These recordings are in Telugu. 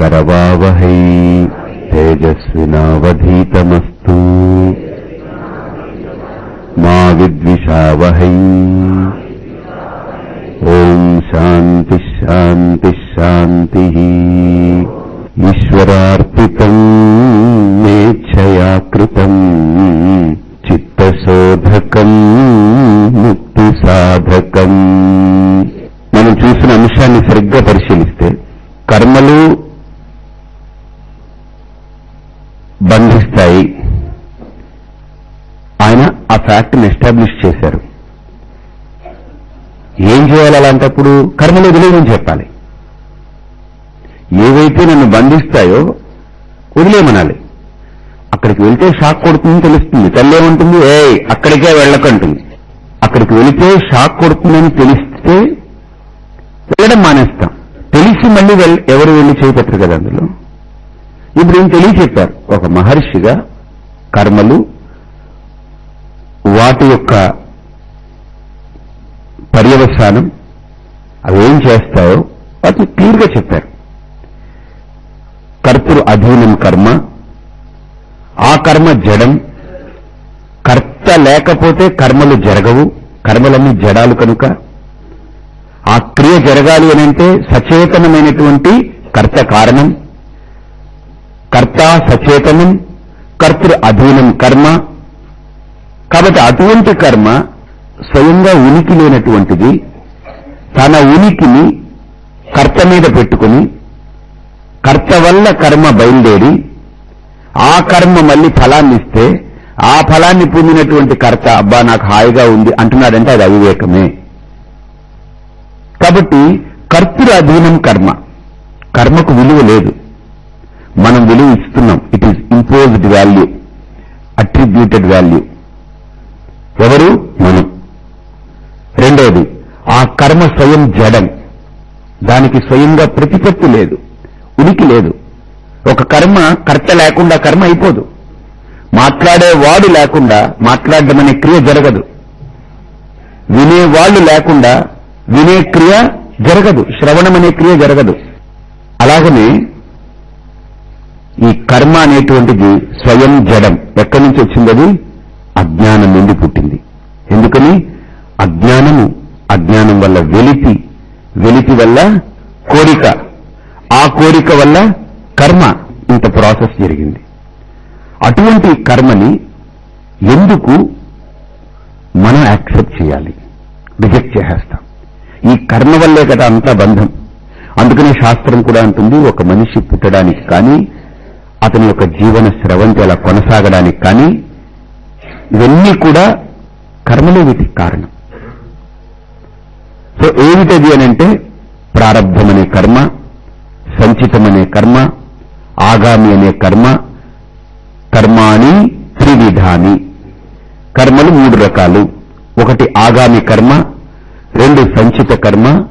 సహ వీర్యం मा తేజస్వినావధీతమస్తు. మా విద్విషావహై. ఓం శాంతి శాంతి శాంతి. ఈశ్వరార్పితం మేచ్ఛయా కృతం చిత్తశోధకం ముక్తి సాధకం మనం చూసిన అంశాన్ని సరిగ్గా పరిశీలిస్తే కర్మలు ఫ్యాక్ట్ని ఎస్టాబ్లిష్ చేశారు. ఏం చేయాలి అలాంటప్పుడు? కర్మలు వదిలేయమని చెప్పాలి. ఏవైతే నన్ను బంధిస్తాయో వదిలేమనాలి. అక్కడికి వెళ్తే షాక్ కొడుతుందని తెలుస్తుంది. తల్లి ఏమంటుంది ఏ అక్కడికే వెళ్ళకంటుంది. అక్కడికి వెళితే షాక్ కొడుతుందని తెలిస్తే వెళ్ళడం మానేస్తాం. తెలిసి మళ్ళీ ఎవరు వెళ్ళి చేపెట్టరు కదా అందులో? ఇప్పుడు ఏం తెలియ చెప్పారు ఒక మహర్షిగా కర్మలు వాటి యొక్క పర్యవసానం అవేం చేస్తాయో వాటిని క్లియర్గా చెప్పారు. కర్తృ అధీనం కర్మ ఆ కర్మ జడం కర్త లేకపోతే కర్మలు జరగవు కర్మలన్నీ జడాలు కనుక. ఆ క్రియ జరగాలి అనంటే సచేతనమైనటువంటి కర్త కారణం కర్త సచేతనం కర్తృ అధీనం కర్మ కాబట్టి అటువంటి కర్మ స్వయంగా ఉనికి లేనటువంటిది తన ఉనికిని కర్త మీద పెట్టుకుని కర్త వల్ల కర్మ బయలుదేరి ఆ కర్మ మళ్ళీ ఫలాన్ని ఇస్తే ఆ ఫలాన్ని పొందినటువంటి కర్త అబ్బా నాకు హాయిగా ఉంది అంటున్నాడంటే అది అవివేకమే. కాబట్టి కర్తృ అధీనం కర్మ కర్మకు విలువ లేదు. మనం విలువ ఇస్తున్నాం. It is imposed value attributed value ఎవరు? మనం. రెండవది ఆ కర్మ స్వయం జడం. దానికి స్వయంగా ప్రతిపత్తి లేదు ఉనికి లేదు. ఒక కర్మ కర్త లేకుండా కర్మ అయిపోదు. మాట్లాడేవాడు లేకుండా మాట్లాడడం అనే క్రియ జరగదు. వినేవాళ్ళు లేకుండా వినే క్రియ జరగదు శ్రవణం అనే క్రియ జరగదు. అలాగనే ఈ కర్మ అనేటువంటిది స్వయం జడం. ఎక్కడి నుంచి వచ్చింది అది? అజ్ఞానం నుండి పుట్టింది. అందుకని అజ్ఞానము అజ్ఞానం వల్ల వెలితి వెలితి వల్ల కోరిక. ఆ కోరిక వల్ల కర్మ ఇంత ప్రాసెస్ జరిగింది. అటువంటి కర్మని ఎందుకు మనం యాక్సెప్ట్ చేయాలి? రిజెక్ట్ చేసేస్తాం. ఈ కర్మ వల్లే కదా అంతా బంధం. అందుకనే శాస్త్రం కూడా అంటుంది ఒక మనిషి పుట్టడానికి కానీ అతని యొక్క జీవన స్రవంతి అలా కొనసాగడానికి కానీ ఇవన్నీ కూడా కర్మలే వీటికి కారణం. సో ఏమిటది అనంటే ప్రారంధమనే కర్మ సంచితమనే కర్మ ఆగామి అనే కర్మ కర్మాణి త్రివిధాని. కర్మలు మూడు రకాలు. ఒకటి ఆగామి కర్మ రెండు సంచిత కర్మ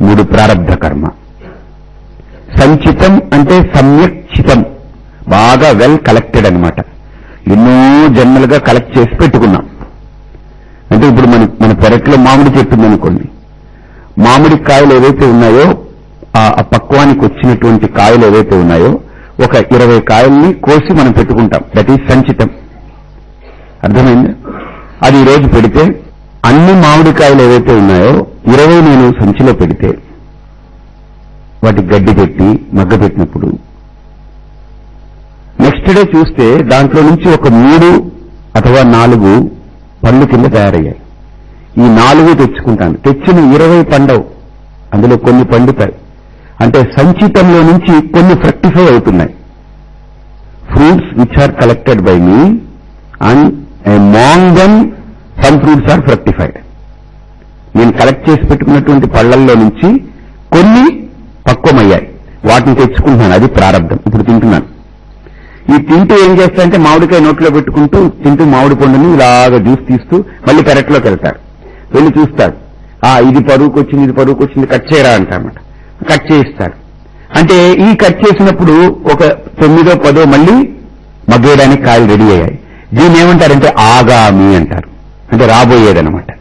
మూడు ప్రారంధ కర్మ. సంచితం అంటే సమ్యక్చితం బాగా వెల్ కలెక్టెడ్ అనమాట ఎన్నో జన్మలుగా కలెక్ట్ చేసి పెట్టుకున్నాం. అంటే ఇప్పుడు మన మన పెరట్లో మామిడి చెట్టు ఉందనుకోండి. మామిడి కాయలు ఏవైతే ఉన్నాయో ఆ పక్వానికి వచ్చినటువంటి కాయలు ఏవైతే ఉన్నాయో ఒక ఇరవై కాయల్ని కోసి మనం పెట్టుకుంటాం. దట్ ఈజ్ సంచితం. అర్థమైంది? అది ఈరోజు రోజు పెడితే అన్ని మామిడికాయలు ఏవైతే ఉన్నాయో ఇరవై నేను సంచిలో పెడితే వాటి గడ్డి పెట్టి మగ్గ పెట్టినప్పుడు నెక్స్ట్ డే చూస్తే దాంట్లో నుంచి ఒక మూడు అథవా నాలుగు పళ్ళు కింద తయారయ్యాయి. ఈ నాలుగు తెచ్చుకుంటాను. తెచ్చిన ఇరవై పండవు. అందులో కొన్ని పండుతాయి. అంటే సంచితంలో నుంచి కొన్ని ఫ్రక్టిఫై అవుతున్నాయి. Fruits which are collected by me and among them some fruits are fructified నేను కలెక్ట్ చేసి పెట్టుకున్నటువంటి పళ్ళల్లో నుంచి కొన్ని పక్వమయ్యాయి. వాటిని తెచ్చుకుంటున్నాను. అది ప్రారంభం. ఇప్పుడు తింటున్నాను. ఈ తింటూ ఏం చేస్తారంటే మామిడికాయ నోట్లో పెట్టుకుంటూ తింటూ మామిడి పండుని ఇలాగ జ్యూస్ తీస్తూ మళ్ళీ పెరట్లోకి వెళ్తారు. వెళ్ళి చూస్తారు. ఆ ఇది పరువుకు వచ్చింది ఇది పరువుకు వచ్చింది కట్ చేయరా అంటారన్నమాట. కట్ చేయిస్తారు. అంటే ఈ కట్ చేసినప్పుడు ఒక తొమ్మిదో పదో మళ్ళీ మగ్గేయడానికి కాయలు రెడీ అయ్యాయి. దీన్ని ఏమంటారంటే ఆగామి అంటారు. అంటే రాబోయేదనమాట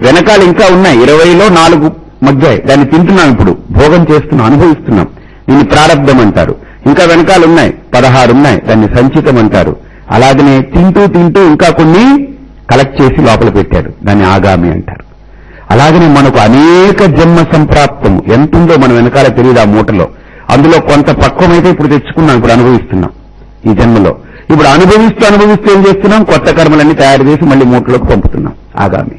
వెనకాల ఇంకా ఉన్నాయి. ఇరవైలో నాలుగు మగ్గాయి. దాన్ని తింటున్నాం ఇప్పుడు. భోగం చేస్తున్నాం అనుభవిస్తున్నాం. దీన్ని ప్రారంధం అంటారు. ఇంకా వెనకాల ఉన్నాయి పదహారు ఉన్నాయి దాన్ని సంచితం అంటారు అలాగనే తింటూ తింటూ ఇంకా కొన్ని కలెక్ట్ చేసి లోపల పెట్టాడు దాన్ని ఆగామి అంటారు. అలాగనే మనకు అనేక జన్మ సంప్రాప్తము. ఎంతుందో మన వెనకాల తెలియదు ఆ మూటలో. అందులో కొంత పక్వమైతే ఇప్పుడు తెచ్చుకున్నాం ఇప్పుడు అనుభవిస్తున్నాం ఈ జన్మలో. ఇప్పుడు అనుభవిస్తూ అనుభవిస్తూ ఏం చేస్తున్నాం? కొత్త కర్మలన్నీ తయారు చేసి మళ్ళీ మూటలోకి పంపుతున్నాం. ఆగామి.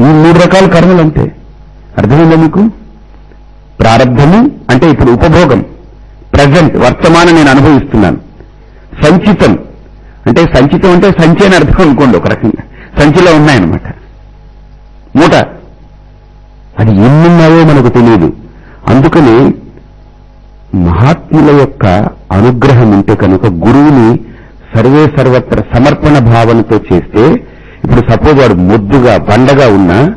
ఈ మూడు రకాల కర్మలు అంతే అర్థమైందా మీకు? ప్రారంభము అంటే ఇప్పుడు ఉపభోగం. ప్రజెంట్ వర్తమానం నేను అనుభవిస్తున్నాను. సంచితం అంటే సంచితం అంటే సంచి అని అర్థం అనుకోండి ఒక రకంగా. సంచిలో ఉన్నాయన్నమాట. మూట అది ఎన్నున్నాయో మనకు తెలియదు. అందుకని మహాత్ముల యొక్క అనుగ్రహం ఉంటే కనుక గురువుని సర్వే సర్వత్ర సమర్పణ భావనతో చేస్తే ఇప్పుడు సపోజ్ వాడు ముద్దుగా బండగా ఉన్నా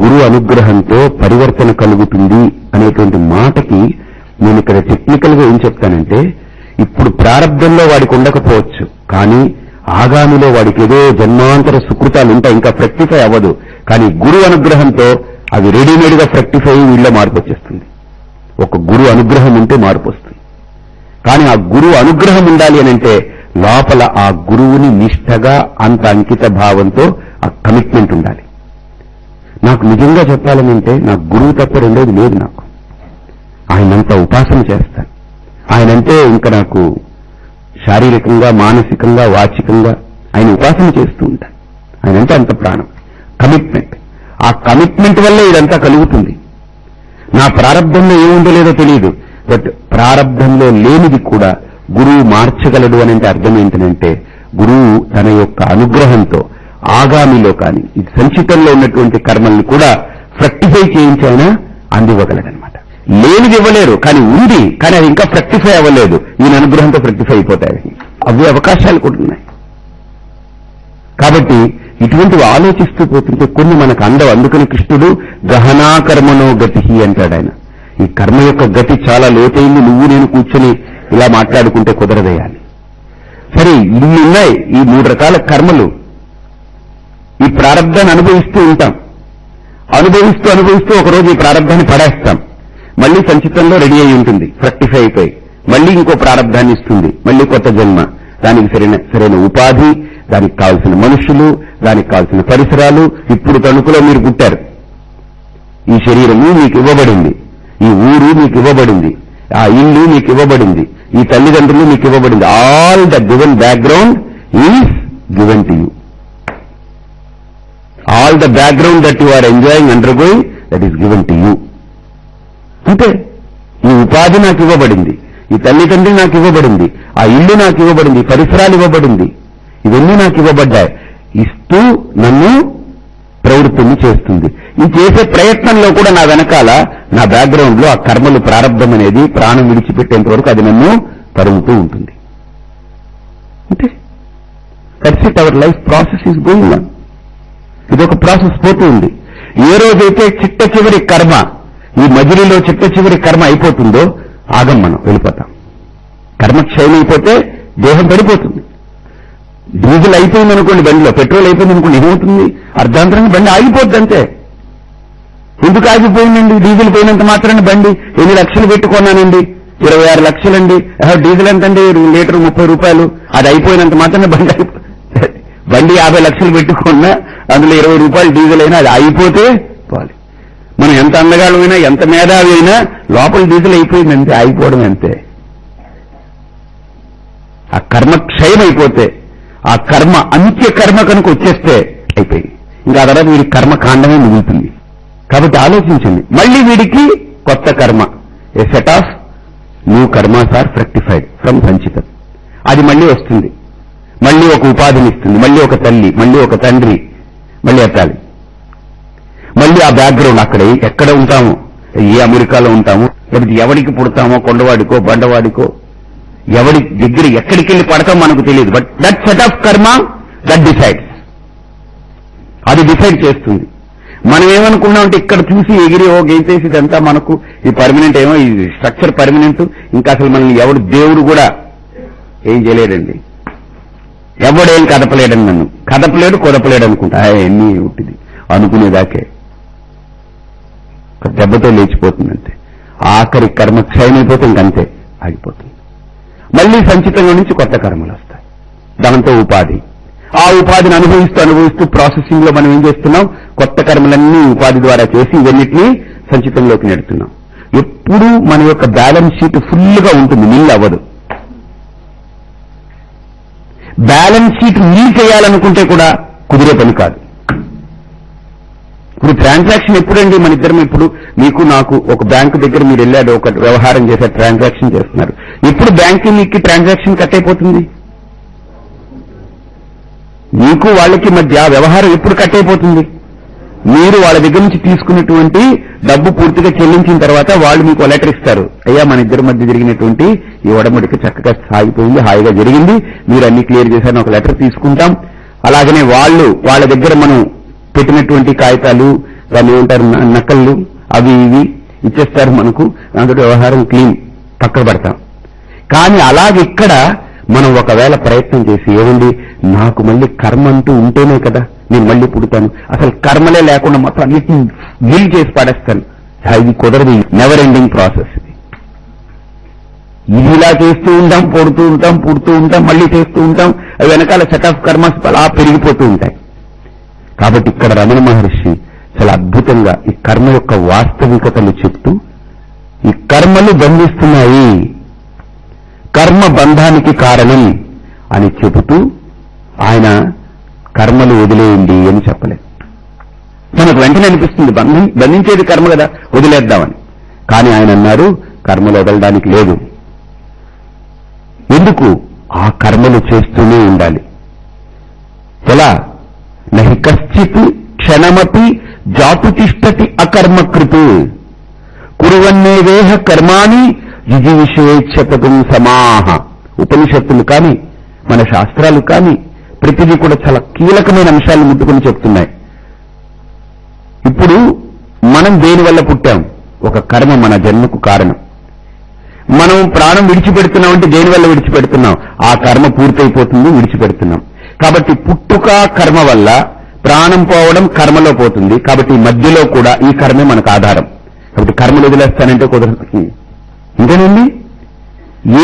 గురు అనుగ్రహంతో పరివర్తన కలుగుతుంది అనేటువంటి మాటకి నేను ఇక్కడ టెక్నికల్గా ఏం చెప్తానంటే ఇప్పుడు ప్రారంభంలో వాడికి ఉండకపోవచ్చు కానీ ఆగామిలో వాడికి ఏదో జన్మాంతర సుకృతాలు ఉంటాయి ఇంకా ఫ్రెక్టిఫై అవ్వదు. కానీ గురు అనుగ్రహంతో అవి రెడీమేడ్గా ఫ్రెక్టిఫై అయ్యి వీళ్ళ మార్పు వచ్చేస్తుంది. ఒక గురు అనుగ్రహం ఉంటే మార్పు వస్తుంది. కానీ ఆ గురువు అనుగ్రహం ఉండాలి అని అంటే లోపల ఆ గురువుని నిష్టగా అంత అంకిత భావంతో ఆ కమిట్మెంట్ ఉండాలి. నాకు నిజంగా చెప్పాలనంటే నాకు గురువు తప్ప రెండోది లేదు నాకు. ఆయనంత ఉపాసన చేస్తాను ఆయనంటే ఇంకా నాకు శారీరకంగా మానసికంగా వాచికంగా ఆయన ఉపాసన చేస్తూ ఉంటాను ఆయనంటే అంత ప్రాణం. కమిట్మెంట్ ఆ కమిట్మెంట్ వల్ల ఇదంతా కలుగుతుంది. నా ప్రారంభంలో ఏముందో లేదో తెలియదు బట్ ప్రారంభంలో లేనిది కూడా గురువు మార్చగలడు అని అంటే అర్థం ఏంటంటే గురువు తన యొక్క అనుగ్రహంతో ఆగామిలో కానీ ఇది సంచితంలో ఉన్నటువంటి కర్మల్ని కూడా ఫ్రక్టిఫై చేయించైనా అందివ్వగలడనమాట. లేనిది ఇవ్వలేరు కానీ ఉంది కానీ అది ఇంకా ఫ్రక్టిఫై అవ్వలేదు. ఈయన అనుగ్రహంతో ఫ్రక్టిఫై అయిపోతాయి అవి. అవకాశాలు కూడా ఉన్నాయి. కాబట్టి ఇటువంటివి ఆలోచిస్తూ పోతుంటే కొన్ని మనకు అందవు. అందుకని కృష్ణుడు గహనాకర్మనో గతి అంటాడు ఆయన. ఈ కర్మ యొక్క గతి చాలా లోతైంది. నువ్వు నేను కూర్చొని ఇలా మాట్లాడుకుంటే కుదరదేయాలి సరే ఇన్ని ఉన్నాయి. ఈ మూడు రకాల కర్మలు. ఈ ప్రారంధాన్ని అనుభవిస్తూ ఉంటాం. అనుభవిస్తూ అనుభవిస్తూ ఒకరోజు ఈ ప్రారంధాన్ని పడేస్తాం. మళ్ళీ సంచితంలో రెడీ అయి ఉంటుంది. ఫ్రక్టిఫై అయిపోయి. మళ్ళీ ఇంకో ప్రారంధాన్ని ఇస్తుంది. మళ్ళీ కొత్త జన్మ. దానికి సరైన సరైన ఉపాధి దానికి కావాల్సిన మనుషులు దానికి కావాల్సిన పరిసరాలు. ఇప్పుడు తణుకులో మీరు పుట్టారు. ఈ శరీరము మీకు ఇవ్వబడింది. ఈ ఊరు మీకు ఇవ్వబడింది. ఆ ఇల్లు మీకు ఇవ్వబడింది. ఈ తల్లిదండ్రులు మీకు ఇవ్వబడింది. All the given background is given to you all the background that you are enjoying undergoing that is given to you అంతే. ఈ ఉపాధి నాకు ఇవ్వబడింది. ఈ తల్లిదండ్రి నాకు ఇవ్వబడింది. ఆ ఇల్లు నాకు ఇవ్వబడింది. పరిసరాలు ఇవ్వబడింది. ఇవన్నీ నాకు ఇవ్వబడ్డాయి. ఇస్తూ నన్ను ప్రవృత్తిని చేస్తుంది. ఈ చేసే ప్రయత్నంలో కూడా నా వెనకాల నా బ్యాక్గ్రౌండ్లో ఆ కర్మలు ప్రారంభం అనేది ప్రాణం విడిచిపెట్టేంత వరకు అది నన్ను తరుగుతూ ఉంటుంది. అంటే that's it our life process is going on ఇదొక ప్రాసెస్ పోతూ ఉంది. ఏ రోజైతే చిట్ట చివరి కర్మ ఈ మజిలీలో చిట్ట చివరి కర్మ అయిపోతుందో ఆగం మనం వెళ్ళిపోతాం. కర్మ క్షయమైపోతే అయిపోతే దేహం పడిపోతుంది. డీజిల్ అయిపోయింది అనుకోండి బండిలో పెట్రోల్ అయిపోయింది అనుకోండి ఏమవుతుంది? అర్ధాంతరంగా బండి ఆగిపోద్ది అంతే ఎందుకు ఆగిపోయిందండి? డీజిల్ పోయినంత మాత్రాన్ని బండి ఎన్ని లక్షలు పెట్టుకున్నానండి? ఇరవై ఆరు లక్షలండి. ఆహా, డీజిల్ ఎంతండి? లీటర్ ముప్పై రూపాయలు. అది అయిపోయినంత మాత్రమే బండి అయిపో- బండి యాభై లక్షలు పెట్టుకున్నా అందులో ఇరవై రూపాయలు డీజిల్ అయినా అది అయిపోతే పోవాలి. మనం ఎంత అందగాళ్ళమైనా ఎంత మేధావి అయినా లోపల డీజిల్ అయిపోయింది అంతే ఆగిపోవడం అంతే. ఆ కర్మ క్షయం అయిపోతే ఆ కర్మ అంత్య కర్మ కనుక వచ్చేస్తే అయిపోయింది ఇంకా ఆ తర్వాత వీడి కర్మ కాండమే మిగులుతుంది. కాబట్టి ఆలోచించండి. మళ్ళీ వీడికి కొత్త karma. A set of new karmas are fructified from సంచితం అది మళ్ళీ వస్తుంది. మళ్ళీ ఒక ఉపాధిని ఇస్తుంది. మళ్ళీ ఒక తల్లి మళ్ళీ ఒక తండ్రి మళ్ళీ ఎత్తాలి మళ్ళీ ఆ బ్యాక్గ్రౌండ్ అక్కడ. ఎక్కడ ఉంటాము? ఏ అమెరికాలో ఉంటాము? లేకపోతే ఎవడికి పుడతామో? కొండవాడికో? బండవాడికో? ఎవడి దగ్గర ఎక్కడికి వెళ్ళి పడతాం మనకు తెలియదు. But that set of karma that decides అది డిసైడ్ చేస్తుంది. మనం ఏమనుకున్నామంటే ఇక్కడ చూసి ఎగిరి ఓ గెంతేసి ఇదంతా మనకు ఈ పర్మనెంట్ ఏమో ఈ స్ట్రక్చర్ పర్మనెంట్ ఇంకా అసలు మనల్ని ఎవడు దేవుడు కూడా ఏం చేయలేడండి. ఎవడేం కదపలేడని నన్ను. కదపలేడు కొదపలేడు అనుకుంటా. ఆ, ఎన్ని ఉంటుంది అనుకునేదాకే. ఒక దెబ్బతో లేచిపోతుంది అంతే ఆఖరి కర్మ క్షయమైపోతే ఇంకంతే ఆగిపోతుంది. మళ్ళీ సంచితంలో నుంచి కొత్త కర్మలు వస్తాయి. దాంతో ఉపాధి. ఆ ఉపాధిని అనుభవిస్తూ అనుభవిస్తూ ప్రాసెసింగ్లో మనం ఏం చేస్తున్నాం? కొత్త కర్మలన్నీ ఉపాధి ద్వారా చేసి ఇవన్నిటినీ సంచితంలోకి నెడుతున్నాం. ఎప్పుడూ మన యొక్క బ్యాలెన్స్ షీట్ ఫుల్గా ఉంటుంది. నిల్ అవ్వదు. బ్యాలెన్స్ షీట్ నీల్ చేయాలనుకుంటే కూడా కుదిరే పని కాదు. ఇప్పుడు ట్రాన్సాక్షన్ ఎప్పుడండి? మన ఇద్దరం ఇప్పుడు మీకు నాకు ఒక బ్యాంకు దగ్గర మీరు వెళ్ళాడు ఒక వ్యవహారం చేశారు ట్రాన్సాక్షన్ చేస్తున్నారు. ఎప్పుడు బ్యాంకు మీకు ట్రాన్సాక్షన్ కట్ అయిపోతుంది? మీకు వాళ్ళకి మధ్య వ్యవహారం ఎప్పుడు కట్ అయిపోతుంది? మీరు వాళ్ళ దగ్గర నుంచి తీసుకున్నటువంటి డబ్బు పూర్తిగా చెల్లించిన తర్వాత వాళ్ళు మీకు లెటర్ ఇస్తారు. అయ్యా మన ఇద్దరి మధ్య జరిగినటువంటి ఈ ఒడముడికి చక్కగా సాగిపోయింది హాయిగా జరిగింది. మీరు అన్ని క్లియర్ చేశారని ఒక లెటర్ తీసుకుంటాం. అలాగనే వాళ్ళు వాళ్ళ దగ్గర మనం పెట్టినటువంటి కాగితాలు దాన్ని ఏమంటారు న- నకళ్ళు అవి ఇవి ఇచ్చేస్తారు మనకు. దాంతో వ్యవహారం క్లీన్ పక్కన పెడతాం. కానీ అలాగే ఇక్కడ మనం ఒకవేళ ప్రయత్నం చేసి ఏముంది నాకు మళ్ళీ కర్మ అంటూ ఉంటేనే కదా. నేను మళ్ళీ పుడతాను. అసలు కర్మలే లేకుండా మొత్తం అన్నిటిని వీల్ చేసి పడేస్తాను. ఇది కుదరదు. నెవర్ ఎండింగ్ ప్రాసెస్ ఇది ఇది. ఇలా చేస్తూ ఉంటాం పొడుతూ ఉంటాం పుడుతూ ఉంటాం మళ్ళీ చేస్తూ ఉంటాం అవి వెనకాల సెట్ ఆఫ్ కర్మస్ అలా పెరిగిపోతూ ఉంటాయి. కాబట్టి ఇక్కడ రమణ మహర్షి చాలా అద్భుతంగా ఈ కర్మ యొక్క వాస్తవికతలు చెప్తూ ఈ కర్మలు బంధిస్తున్నాయి. కర్మ బంధానికి కారణం అని చెబుతూ ఆయన కర్మలు వదిలేయండి అని చెప్పలేదు. మనకు వెంటనే అనిపిస్తుంది బంధం బంధించేది కర్మ కదా వదిలేద్దామని. కానీ ఆయన అన్నారు కర్మలు వదలడానికి లేదు ఎందుకు? ఆ కర్మలు చేస్తూనే ఉండాలి. ఎలా? నహి కశ్చిత్ క్షణమపి జాతుతిష్టతి అకర్మకృత్. కురువన్నేవేహ కర్మాణి జిజీవిషేచ్ఛతకం సమాహ. ఉపనిషత్తులు కానీ మన శాస్త్రాలు కానీ ప్రతిదీ కూడా చాలా కీలకమైన అంశాలను ముట్టుకుని చెప్తున్నాయి. ఇప్పుడు మనం దేని వల్ల పుట్టాం? ఒక కర్మ మన జన్మకు కారణం. మనం ప్రాణం విడిచిపెడుతున్నాం అంటే దేని వల్ల విడిచిపెడుతున్నాం? ఆ కర్మ పూర్తయిపోతుంది విడిచిపెడుతున్నాం. కాబట్టి పుట్టుక కర్మ వల్ల ప్రాణం పోవడం కర్మలో పోతుంది. కాబట్టి మధ్యలో కూడా ఈ కర్మే మనకు ఆధారం. కాబట్టి కర్మలు వదిలేస్తానంటే కుదరదు. ఇంకేనండి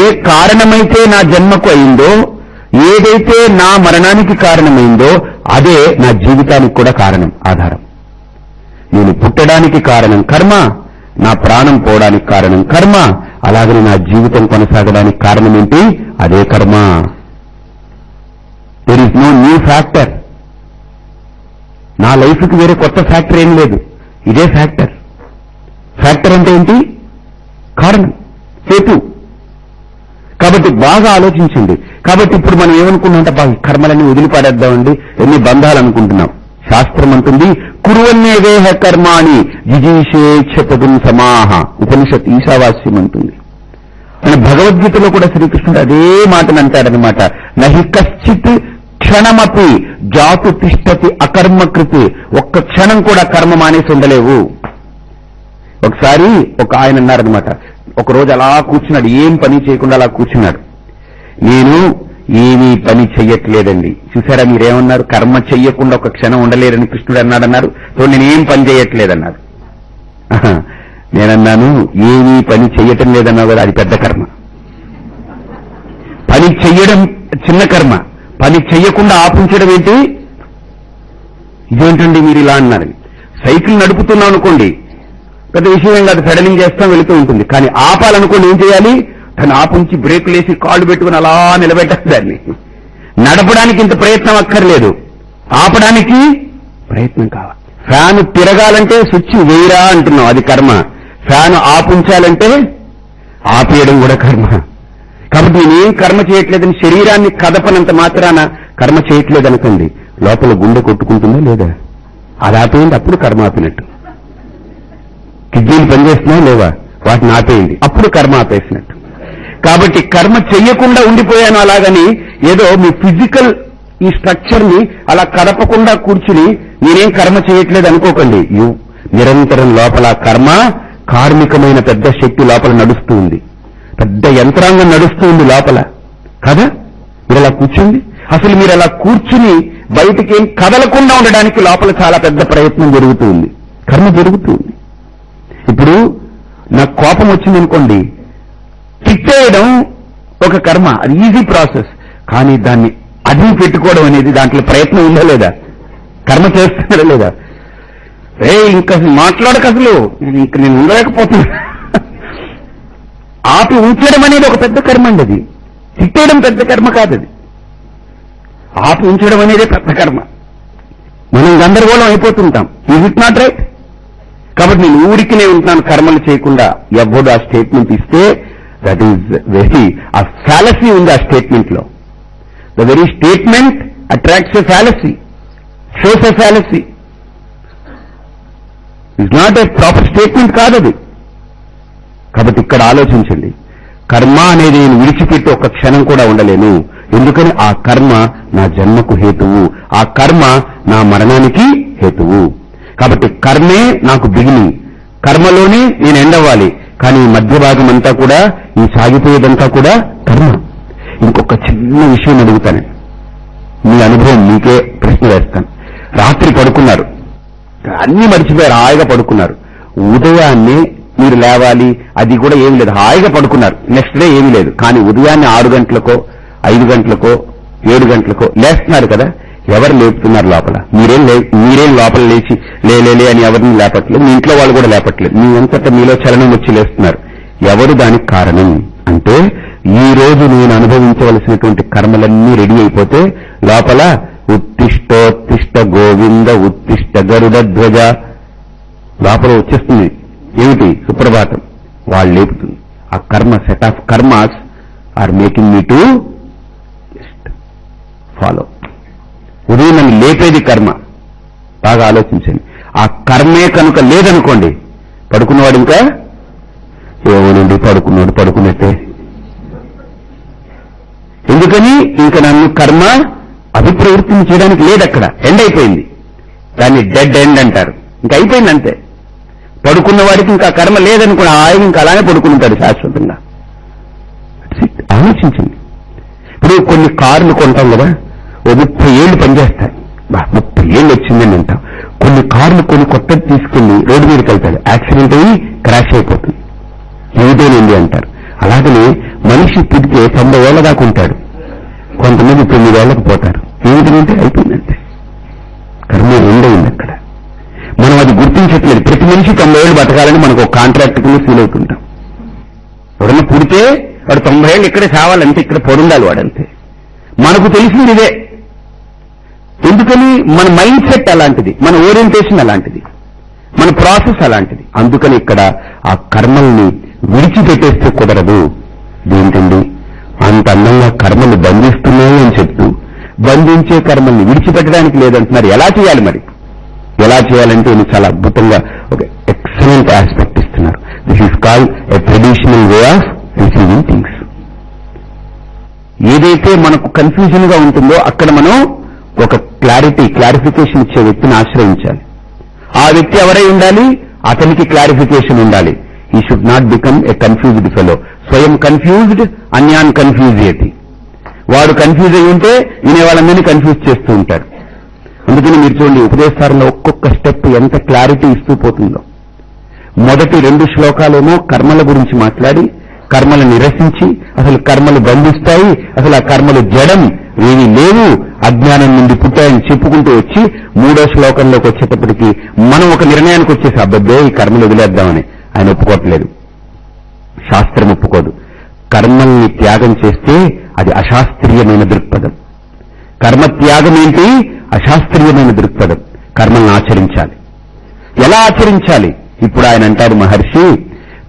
ఏ కారణమైతే నా జన్మకు అయిందో ఏదైతే నా మరణానికి కారణమైందో అదే నా జీవితానికి కూడా కారణం ఆధారం. నేను పుట్టడానికి కారణం కర్మ నా ప్రాణం పోవడానికి కారణం కర్మ అలాగని నా జీవితం కొనసాగడానికి కారణం ఏంటి అదే karma. There is no new factor నా లైఫ్కి వేరే కొత్త ఫ్యాక్టర్ ఏం లేదు. ఇదే ఫ్యాక్టర్ ఫ్యాక్టర్ అంటే ఏంటి? కారణం. హేతు. కాబట్టి బాగా ఆలోచించండి. కాబట్టి ఇప్పుడు మనం ఏమనుకున్నాం బాగా ఈ కర్మలన్నీ వదిలిపాడేద్దామండి ఎన్ని బంధాలు అనుకుంటున్నాం. శాస్త్రం అంటుంది కురువన్నేవేహ కర్మాణి జిజీషేక్షపదుం సమాహ. ఉపనిషత్ ఈశావాస్యం అంటుంది. అని భగవద్గీతలో కూడా శ్రీకృష్ణుడు అదే మాటను అంటాడనమాట నహి కశ్చిత్ క్షణమపి జాతు తిష్టతి అకర్మకృతి. ఒక్క క్షణం కూడా కర్మ మానేసి ఉండలేవు. ఒకసారి ఒక ఆయన అన్నారనమాట ఒక రోజు అలా కూర్చున్నాడు ఏం పని చేయకుండా అలా కూర్చున్నాడు. నేను ఏమీ పని చెయ్యట్లేదండి. చూసారా మీరేమన్నారు? కర్మ చెయ్యకుండా ఒక క్షణం ఉండలేరని కృష్ణుడు అన్నాడన్నారు. సో నేనేం పని చేయట్లేదన్నారు నేనన్నాను ఏమీ పని చెయ్యటం లేదన్నా కదా అది పెద్ద కర్మ. పని చెయ్యడం చిన్న కర్మ. పని చెయ్యకుండా ఆపించడం ఏంటి? ఇదేంటండి మీరు ఇలా అన్నారు? సైకిల్ నడుపుతున్నాం అనుకోండి పెద్ద విషయం ఏం కాదు పెడలింగ్ చేస్తాం వెళుతూ ఉంటుంది. కానీ ఆపాలనుకోండి ఏం చేయాలి? తను ఆపుంచి బ్రేకులేసి కాళ్ళు పెట్టుకుని అలా నిలబెట్టాలి దాన్ని. నడపడానికి ఇంత ప్రయత్నం అక్కర్లేదు. ఆపడానికి ప్రయత్నం కావాలి. ఫ్యాన్ తిరగాలంటే స్విచ్ వేయరా అంటున్నాం అది కర్మ. ఫ్యాన్ ఆపుంచాలంటే ఆపేయడం కూడా కర్మ. కాబట్టి నేనేం కర్మ చేయట్లేదని శరీరాన్ని కదపనంత మాత్రాన కర్మ చేయట్లేదు అనుకోండి లోపల గుండె కొట్టుకుంటుందా లేదా? అది ఆపేయండి అప్పుడు కర్మ ఆపినట్టు. కిడ్నీలు పనిచేస్తున్నా లేవా? వాటిని ఆపేయండి అప్పుడు కర్మ ఆపేసినట్టు. కాబట్టి కర్మ చెయ్యకుండా ఉండిపోయాను అలాగని ఏదో మీ ఫిజికల్ ఈ స్ట్రక్చర్ని అలా కదపకుండా కూర్చుని నేనేం కర్మ చేయట్లేదు అనుకోకండి. యు నిరంతరం లోపల కర్మ కార్మికమైన పెద్ద శక్తి లోపల నడుస్తూ ఉంది. పెద్ద యంత్రాంగం నడుస్తూ ఉంది లోపల. కదా? మీరు అలా కూర్చుంది అసలు మీరు అలా కూర్చుని బయటికి కదలకుండా ఉండడానికి లోపల చాలా పెద్ద ప్రయత్నం జరుగుతూ ఉంది. కర్మ జరుగుతూ ఉంది. ఇప్పుడు నాకు కోపం వచ్చిందనుకోండి తిట్టేయడం ఒక కర్మ. అది ఈజీ ప్రాసెస్ కానీ దాన్ని అది పెట్టుకోవడం అనేది దాంట్లో ప్రయత్నం ఉందా లేదా? కర్మ చేస్తున్నాడా లేదా? రే ఇంకా మాట్లాడక అసలు. ఇంక నేను ఉండలేకపోతున్నా. ఆపి ఉంచడం అనేది ఒక పెద్ద కర్మ అండి అది. తిట్టేయడం పెద్ద కర్మ కాదు అది. ఆపి ఉంచడం అనేది పెద్ద కర్మ. మనం గందరగోళం అయిపోతుంటాం. ఈజ్ ఇట్ నాట్ రైట్ కాబట్టి నేను ఊరికినే ఉంటున్నాను. కర్మలు చేయకుండా ఎవడు ఆ స్టేట్మెంట్ ఇస్తే దట్ ఈజ్ వెరీ ఆ ఫ్యాలసీ ఉంది ఆ స్టేట్మెంట్లో. The very statement attracts a fallacy shows a fallacy is not a proper statement కాదు అది. కాబట్టి ఇక్కడ ఆలోచించండి. కర్మ అనేది నేను విడిచిపెట్టి ఒక క్షణం కూడా ఉండలేను. ఎందుకని? ఆ కర్మ నా జన్మకు హేతువు. ఆ కర్మ నా మరణానికి హేతువు. కాబట్టి కర్మే నాకు బిగినింగ్ కర్మలోనే నేను ఎండవ్వాలి కానీ ఈ మధ్య భాగం అంతా కూడా ఈ సాగిపోయేదంతా కూడా కర్మ. ఇంకొక చిన్న విషయం అడుగుతాను. మీ అనుభవం మీకే ప్రశ్న వేస్తాను. రాత్రి పడుకున్నారు. అన్ని మర్చిపోయారు హాయిగా పడుకున్నారు. ఉదయాన్నే మీరు లేవాలి అది కూడా ఏమి లేదు. హాయిగా పడుకున్నారు. నెక్స్ట్ డే ఏమీ లేదు. కానీ ఉదయాన్నే ఆరు గంటలకో ఐదు గంటలకో ఏడు గంటలకో లేస్తున్నారు కదా. ఎవరు లేపుతున్నారు లోపల? మీరేం మీరేం లోపల లేచి లేలే లే, అని ఎవరిని లేపట్లేదు? మీ ఇంట్లో వాళ్ళు కూడా లేపట్లేదు. మీ అంతటా మీలో చలనం వచ్చి లేస్తున్నారు. ఎవరు దానికి కారణం? అంటే ఈ రోజు నేను అనుభవించవలసినటువంటి కర్మలన్నీ రెడీ అయిపోతే లోపల ఉత్తిష్టోత్తిష్ట గోవింద ఉత్తిష్ట గరుడ ధ్వజ లోపల వచ్చేస్తుంది. ఏమిటి? సుప్రభాతం. వాళ్ళు లేపుతుంది. ఆ karma set of karmas are making me to follow. ఉదయం నన్ను లేపేది కర్మ. బాగా ఆలోచించండి. ఆ కర్మే కనుక లేదనుకోండి పడుకున్నవాడు ఇంకా ఏమోనండి పడుకున్నాడు పడుకున్నట్టే. ఎందుకని? ఇంకా నన్ను కర్మ అభిప్రవృత్తిని చేయడానికి లేదు అక్కడ ఎండ్ అయిపోయింది. దాన్ని డెడ్ ఎండ్ అంటారు. ఇంకా అయిపోయింది అంతే. పడుకున్న వాడికి ఇంకా కర్మ లేదనుకుని ఆయన ఇంకా అలానే పడుకుంటాడు శాశ్వతంగా. ఆలోచించింది ఆలోచించండి. ఇప్పుడు కొన్ని కార్లు కొంటాం కదా ఓ ముప్పై ఏళ్ళు పనిచేస్తాయి. బా ముప్పై ఏళ్ళు వచ్చిందని అంటాం. కొన్ని కార్లు కొన్ని కొత్తది తీసుకెళ్ళి రోడ్డు మీదకి వెళ్తాడు యాక్సిడెంట్ అయ్యి క్రాష్ అయిపోతుంది. ఏమిటోనండి అంటారు. అలాగనే మనిషి పుడితే తొంభై ఏళ్ళ దాకా ఉంటాడు. కొంతమంది తొమ్మిదేళ్ళకు పోతారు. ఏమిటంటే అయిపోయిందంటే కర్మ ఉండయింది అక్కడ. మనం అది గుర్తించట్లేదు. ప్రతి మనిషి తొంభై ఏళ్ళు బతకాలని మనకు ఒక కాంట్రాక్ట్ కింద ఫీల్ అవుతుంటాం. ఎవరన్నా పుడితే వాడు తొంభై ఏళ్ళు ఇక్కడే చావాలంటే ఇక్కడ పొడుండాలి వాడంతే. మనకు తెలిసింది ఇదే. ఎందుకని? మన మైండ్ సెట్ అలాంటిది మన ఓరియంటేషన్ అలాంటిది మన ప్రాసెస్ అలాంటిది. అందుకని ఇక్కడ ఆ కర్మల్ని విడిచిపెట్టేస్తే కుదరదు. ఏంటండి అంత అందంగా కర్మలు బంధిస్తున్నాయి అని చెప్తూ బంధించే కర్మల్ని విడిచిపెట్టడానికి లేదంటున్నారు. ఎలా చేయాలి మరి? ఎలా చేయాలంటే ఇది చాలా అద్భుతంగా ఒక ఎక్సలెంట్ ఆస్పెక్ట్ ఇస్తున్నారు. This is called a traditional way of receiving things ఏదైతే మనకు కన్ఫ్యూజన్గా ఉంటుందో అక్కడ మనం ఒక క్లారిటీ క్లారిఫికేషన్ ఇచ్చే వ్యక్తిని ఆశ్రయించాలి. ఆ వ్యక్తి ఎవరై ఉండాలి? అతనికి క్లారిఫికేషన్ ఉండాలి. He should not become a confused fellow స్వయం కన్ఫ్యూజ్డ్ అన్యాన్ కన్ఫ్యూజ్ కన్ఫ్యూజియతి వాడు కన్ఫ్యూజ్ అయి ఉంటే వినే వాళ్ళందరినీ కన్ఫ్యూజ్ చేస్తూ ఉంటాడు. అందుకని మీరు చూడండి ఉపదేశాలలో ఒక్కొక్క స్టెప్ ఎంత క్లారిటీ ఇస్తూ పోతుందో. మొదటి రెండు శ్లోకాలేమో కర్మల గురించి మాట్లాడి కర్మలు నిరసించి అసలు కర్మలు బంధిస్తాయి అసలు ఆ కర్మలు జడం ఏవి లేవు. అజ్ఞానం నుండి పుట్టాయని చెప్పుకుంటూ వచ్చి మూడో శ్లోకంలోకి వచ్చేటప్పటికి మనం ఒక నిర్ణయానికి వచ్చేసి అబ్బబ్బే ఈ కర్మలు వదిలేద్దామని. ఆయన ఒప్పుకోవట్లేదు. శాస్త్రం ఒప్పుకోదు. కర్మల్ని త్యాగం చేస్తే అది అశాస్త్రీయమైన దృక్పథం. కర్మ త్యాగం ఏంటి? అశాస్త్రీయమైన దృక్పథం. కర్మల్ని ఆచరించాలి. ఎలా ఆచరించాలి? ఇప్పుడు ఆయన అంటాడు మహర్షి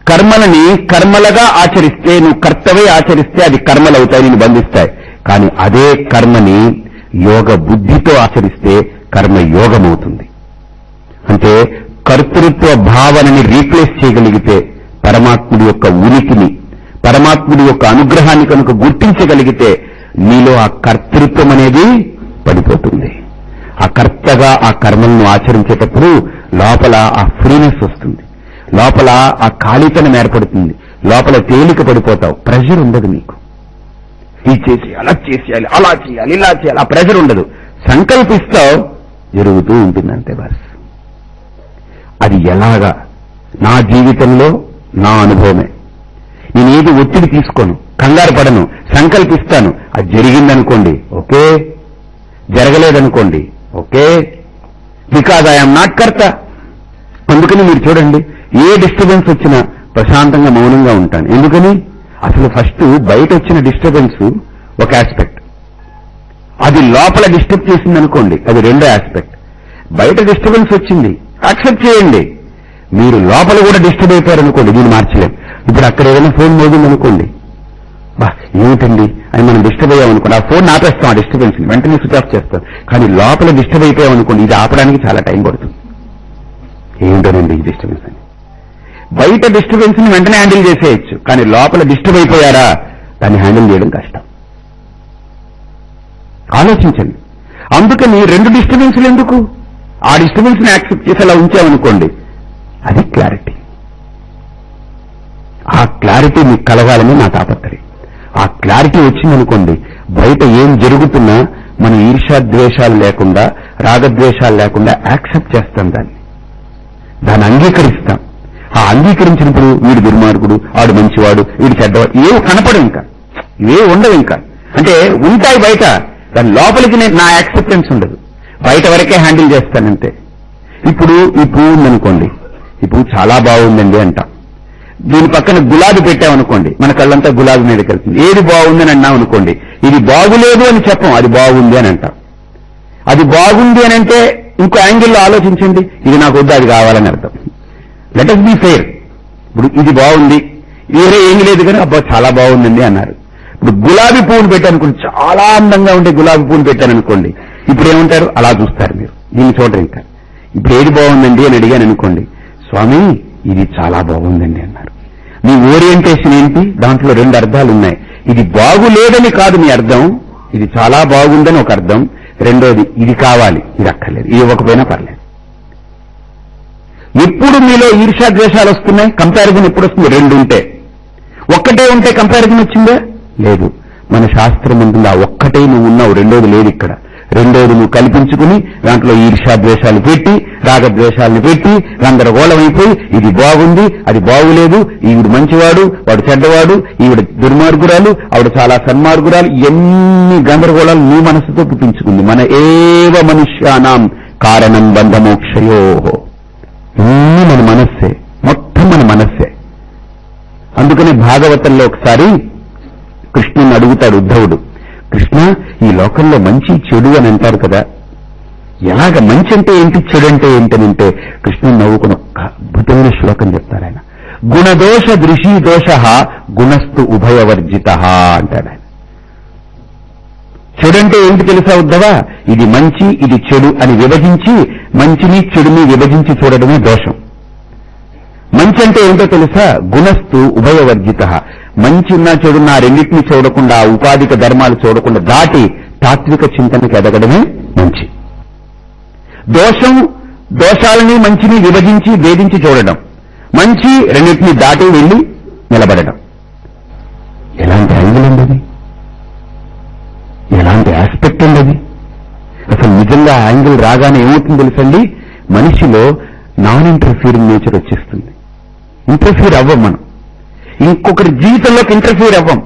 కర్మలని కర్మలుగా ఆచరిస్తే నువ్వు కర్తవే ఆచరిస్తే అది కర్మలు అవుతాయి నేను బంధిస్తాయి. కానీ అదే కర్మని యోగ బుద్ధితో ఆచరిస్తే కర్మ యోగమవుతుంది. అంటే కర్తృత్వ భావనని రీప్లేస్ చేయగలిగితే పరమాత్ముడి యొక్క ఉనికిని పరమాత్ముడి యొక్క అనుగ్రహాన్ని కనుక గుర్తించగలిగితే నీలో ఆ కర్తృత్వం అనేది పడిపోతుంది. ఆ కర్తగా ఆ కర్మలను ఆచరించేటప్పుడు లోపల ఆ ఫ్రీనెస్ వస్తుంది. లోపల ఆ ఖాళీతనం ఏర్పడుతుంది. లోపల తేలిక పడిపోతావు. ప్రెషర్ ఉండదు నీకు. ఇది చేసి అలా చేసేయాలి అలా చేయాలి ఇలా చేయాలి. ఆ ప్రెషర్ ఉండదు. సంకల్పిస్తావు జరుగుతూ ఉంటుంది అంతే బస్. అది ఎలాగా? నా జీవితంలో నా అనుభవమే. నేను ఏది ఒత్తిడి తీసుకోను కంగారు పడను సంకల్పిస్తాను. అది జరిగిందనుకోండి ఓకే. జరగలేదనుకోండి ఓకే. బికాజ్ ఐఎమ్ నాట్ కర్త. అందుకని మీరు చూడండి ఏ డిస్టర్బెన్స్ వచ్చినా ప్రశాంతంగా మౌనంగా ఉంటాను. ఎందుకని? అసలు ఫస్ట్ బయట వచ్చిన డిస్టర్బెన్స్ ఒక ఆస్పెక్ట్ అది లోపల డిస్టర్బ్ చేసింది అనుకోండి అది రెండో ఆస్పెక్ట్ బయట డిస్టర్బెన్స్ వచ్చింది యాక్సెప్ట్ చేయండి. మీరు లోపల కూడా డిస్టర్బ్ అయిపోయారు అనుకోండి దీన్ని మార్చలేం. ఇప్పుడు అక్కడ ఏదైనా ఫోన్ మోగింది అనుకోండి. బా ఏమిటండి? అని మనం డిస్టర్బ్ అయ్యాం అనుకోండి. ఆ ఫోన్ ఆపేస్తాం ఆ డిస్టర్బెన్స్ని. వెంటనే స్విచ్ ఆఫ్ చేస్తాం. కానీ లోపల డిస్టర్బ్ అయిపోయాం అనుకోండి ఇది ఆపడానికి చాలా టైం పడుతుంది. ఏంటోనండి ఈ డిస్టర్బెన్స్ అని? బయట డిస్టర్బెన్స్ని వెంటనే హ్యాండిల్ చేసేయచ్చు. కానీ లోపల డిస్టర్బ్ అయిపోయారా? దాన్ని హ్యాండిల్ చేయడం కష్టం. ఆలోచించండి. అందుకని రెండు డిస్టర్బెన్స్లు ఎందుకు? ఆ డిస్టర్బెన్స్ని యాక్సెప్ట్ చేసి అలా ఉంచామనుకోండి అది క్లారిటీ ఆ క్లారిటీ మీకు కలగాలని నా తాపత్రయం. ఆ క్లారిటీ వచ్చిందనుకోండి బయట ఏం జరుగుతున్నా మనం ఈర్షాద్వేషాలు లేకుండా రాగద్వేషాలు లేకుండా యాక్సెప్ట్ చేస్తాం దాన్ని. దాన్ని అంగీకరిస్తాం. ఆ అంగీకరించినప్పుడు వీడు దుర్మార్గుడు ఆడు మంచివాడు వీడు చెడ్డవాడు ఏవి కనపడవు ఇంకా. ఇవే ఉండవు ఇంకా. అంటే ఉంటాయి బయట దాని లోపలికి నేను నా యాక్సెప్టెన్స్ ఉండదు. బయట వరకే హ్యాండిల్ చేస్తానంతే ఇప్పుడు ఈ పువ్వు ఉందనుకోండి. ఈ పువ్వు చాలా బాగుందండి అంట. దీని పక్కన గులాబీ పెట్టామనుకోండి. మన కళ్ళంతా గులాబీ మీదకి వెళ్తుంది. ఏది బాగుందని అన్నాం అనుకోండి. ఇది బాగులేదు అని చెప్పం. అది బాగుంది అని అంటాం. అది బాగుంది అని అంటే ఇంకో యాంగిల్లో ఆలోచించండి. ఇది నాకు వద్దు అది కావాలని అర్థం. లెట్ అస్ బి ఫెయిర్ ఇప్పుడు ఇది బాగుంది. వేరే ఏమి లేదు కానీ అబ్బా చాలా బాగుందండి అన్నారు. ఇప్పుడు గులాబీ పువ్వును పెట్టానుకోండి చాలా అందంగా ఉండే గులాబీ పువ్వును పెట్టాననుకోండి ఇప్పుడు ఏమంటారు? అలా చూస్తారు మీరు. దీన్ని చూడరు ఇంకా. ఇప్పుడు ఏది బాగుందండి అని అడిగాను అనుకోండి స్వామి ఇది చాలా బాగుందండి అన్నారు. మీ ఓరియంటేషన్ ఏంటి? దాంట్లో రెండు అర్థాలు ఉన్నాయి. ఇది బాగులేదని కాదు మీ అర్థం ఇది చాలా బాగుందని ఒక అర్థం. రెండోది ఇది కావాలి ఇది అక్కర్లేదు. ఇది ఇవ్వకపోయినా పర్లేదు. ఎప్పుడు మీలో ఈర్షాద్వేషాలు వస్తున్నాయి? కంపారిజన్ ఎప్పుడు వస్తుంది? రెండు ఉంటే. ఒక్కటే ఉంటే కంపారిజన్ వచ్చిందా? లేదు. మన శాస్త్రం ఉంటుంది ఆ ఒక్కటే నువ్వు ఉన్నావు రెండోది లేదు ఇక్కడ. రెండోది నువ్వు కల్పించుకుని దాంట్లో ఈర్ష్యాద్వేషాలు పెట్టి రాగద్వేషాలను పెట్టి గందరగోళమైపోయి ఇది బాగుంది అది బాగులేదు ఈవిడు మంచివాడు వాడు చెడ్డవాడు ఈవిడ దుర్మార్గురాలు ఆవిడ చాలా సన్మార్గురాలు ఎన్ని గందరగోళాలు నీ మనసుతో పుట్టించుకుంది మన ఏవ మనుష్యానాం కారణం బంధమోక్షయోహో అన్ని మన మనస్సే. మొత్తం మన మనస్సే. అందుకని భాగవతంలో ఒకసారి కృష్ణుని అడుగుతాడు ఉద్ధవుడు కృష్ణ ఈ లోకంలో మంచి చెడు అని అంటారు కదా. ఎలాగ మంచి అంటే ఏంటి చెడు అంటే ఏంటనంటే కృష్ణుని నవ్వుకుని ఒక్క అద్భుతమైన శ్లోకం చెప్తారు ఆయన. గుణదోష దృషి దోష గుణస్తు ఉభయవర్జిత అంటాడు ఆయన. చెడంటే ఏంటి తెలుసా ఉద్దవా ఇది మంచి ఇది చెడు అని విభజించి మంచిని చెడుని విభజించి చూడడమే దోషం. మంచి అంటే ఏంటో తెలుసా? గుణస్తు ఉభయవర్జిత. మంచి ఉన్నా చెడున్నా రెండింటిని చూడకుండా ఉపాధిక ధర్మాలు చూడకుండా దాటి తాత్విక చింతనకి ఎదగడమే మంచి. దోషం దోషాలని మంచిని విభజించి భేదించి చూడడం. మంచి రెండింటిని దాటి వెళ్ళి నిలబడడం. ఆస్పెక్ట్ అది అసలు నిజంగా యాంగిల్ రాగానే ఏమవుతుంది తెలుసండి? మనిషిలో నాన్ ఇంటర్ఫీరింగ్ నేచర్ వచ్చేస్తుంది. ఇంటర్ఫీర్ అవ్వం మనం. ఇంకొకరి జీవితంలోకి ఇంటర్ఫీర్ అవ్వం.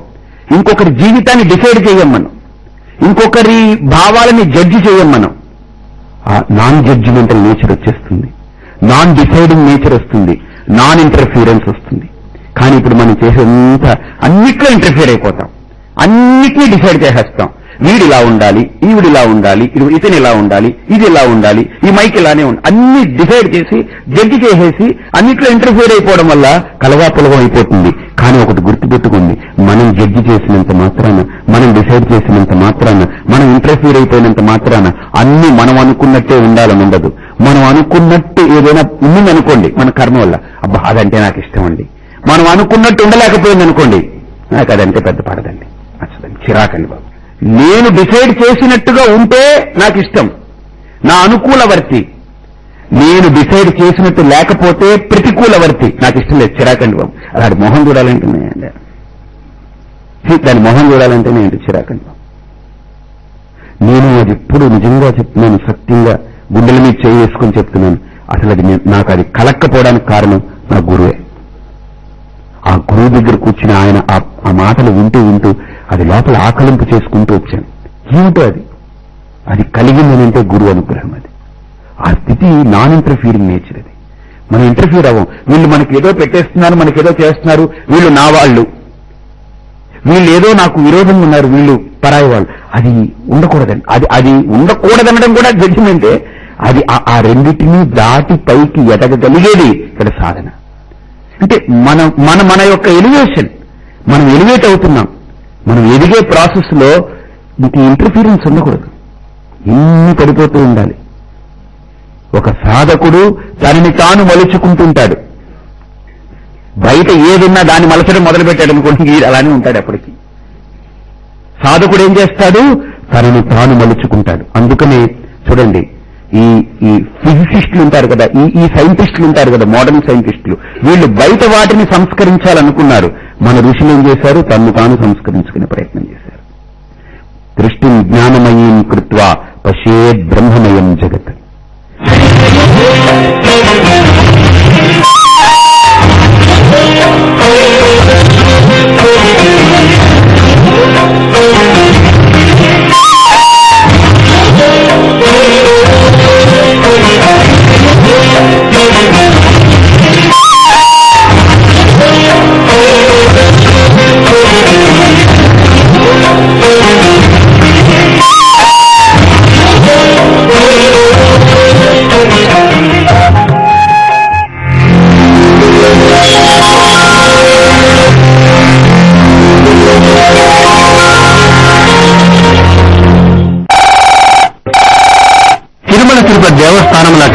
ఇంకొకరి జీవితాన్ని డిసైడ్ చేయం మనం. ఇంకొకరి భావాలని జడ్జి చేయం మనం. నాన్ జడ్జిమెంటల్ నేచర్ వచ్చేస్తుంది. నాన్ డిసైడింగ్ నేచర్ వస్తుంది. నాన్ ఇంటర్ఫీరెన్స్ వస్తుంది. కానీ ఇప్పుడు మనం చేసేంత అన్నిట్లో ఇంటర్ఫీర్ అయిపోతాం. అన్నిటినీ డిసైడ్ చేసేస్తాం. వీడిలా ఉండాలి ఈవిడిలా ఉండాలి ఇతని ఇతను ఇలా ఉండాలి ఇది ఇలా ఉండాలి ఈ మైక్ ఇలానే ఉండాలి. అన్ని డిసైడ్ చేసి జడ్జి చేసేసి అన్నిట్లో ఇంటర్ఫియర్ అయిపోవడం వల్ల కలగాపులగం అయిపోతుంది. కానీ ఒకటి గుర్తుపెట్టుకుంది మనం జడ్జి చేసినంత మాత్రాన మనం డిసైడ్ చేసినంత మాత్రాన మనం ఇంటర్ఫియర్ అయిపోయినంత మాత్రాన అన్ని మనం అనుకున్నట్టే ఉండాలని ఉండదు. మనం అనుకున్నట్టు ఏదైనా ఉందనుకోండి మన కర్మ వల్ల. అబ్బా అదంటే నాకు ఇష్టం అండి. మనం అనుకున్నట్టు ఉండలేకపోయింది అనుకోండి నాకు అదంటే పెద్ద పడదండి. నచ్చదండి. చిరాకండి బాబు. నేను డిసైడ్ చేసినట్టుగా ఉంటే నాకు ఇష్టం నా అనుకూలవర్తి. నేను డిసైడ్ చేసినట్టు లేకపోతే ప్రతికూలవర్తి. నాకు ఇష్టం లేదు. చిరాకండి బాబు. అలాంటి మొహం చూడాలంటే నేను- దాని మొహం చూడాలంటేనే అండి చిరాకండి బాబు? నేను అది ఎప్పుడు నిజంగా చెప్తున్నాను సత్యంగా గుండెల మీద చేయి వేసుకొని చెప్తున్నాను. అసలు అది నాకు అది కలక్కపోవడానికి కారణం నా గురువే. ఆ గురువు దగ్గర కూర్చుని ఆయన ఆ- ఆ మాటలు వింటూ వింటూ అది లోపల ఆకలింపు చేసుకుంటూ వచ్చాను. ఏమిటో అది? అది కలిగిందనంటే గురువు అనుగ్రహం అది. ఆ స్థితి నాన్ ఇంటర్ఫీరింగ్ నేచర్ అది. మనం ఇంటర్ఫీర్ అవ్వం. వీళ్ళు మనకి ఏదో పెట్టేస్తున్నారు మనకి ఏదో చేస్తున్నారు వీళ్ళు నా వాళ్ళు. వీళ్ళు ఏదో నాకు విరోధంగా ఉన్నారు వీళ్ళు పరాయి వాళ్ళు. అది ఉండకూడదండి అది అది ఉండకూడదనడం కూడా జడ్జిమెంటే అది ఆ- ఆ రెండింటినీ దాటి పైకి ఎదగగలిగేది ఇక్కడ సాధన. అంటే మన మన మన యొక్క ఎలివేషన్ మనం ఎలివేట్ అవుతున్నాం. మనం ఎదిగే ప్రాసెస్లో మీకు ఇంటర్ఫీరెన్స్ ఉండకూడదు. ఇన్ని పడిపోతూ ఉండాలి. ఒక సాధకుడు దానిని తాను మలుచుకుంటుంటాడు. బయట ఏదున్నా దాన్ని మలచడం మొదలు పెట్టాడు అనుకోండి అలానే ఉంటాడు అప్పటికి. సాధకుడు ఏం చేస్తాడు? తనని తాను మలుచుకుంటాడు. అందుకనే చూడండి ఈ ఈ ఫిజిసిస్టులు ఉంటారు కదా ఈ ఈ సైంటిస్టులు ఉంటారు కదా మోడర్న్ సైంటిస్టులు వీళ్ళు బయట వాటిని సంస్కరించాలనుకున్నారు. మన ఋషులు ఏం చేశారు? తన్ను తాను సంస్కరించుకునే ప్రయత్నం చేశారు. దృష్టి జ్ఞానమయీం కృత్వా పశ్యేద్ బ్రహ్మమయం జగత్. திருப்பதி தேவஸ்தானம்ல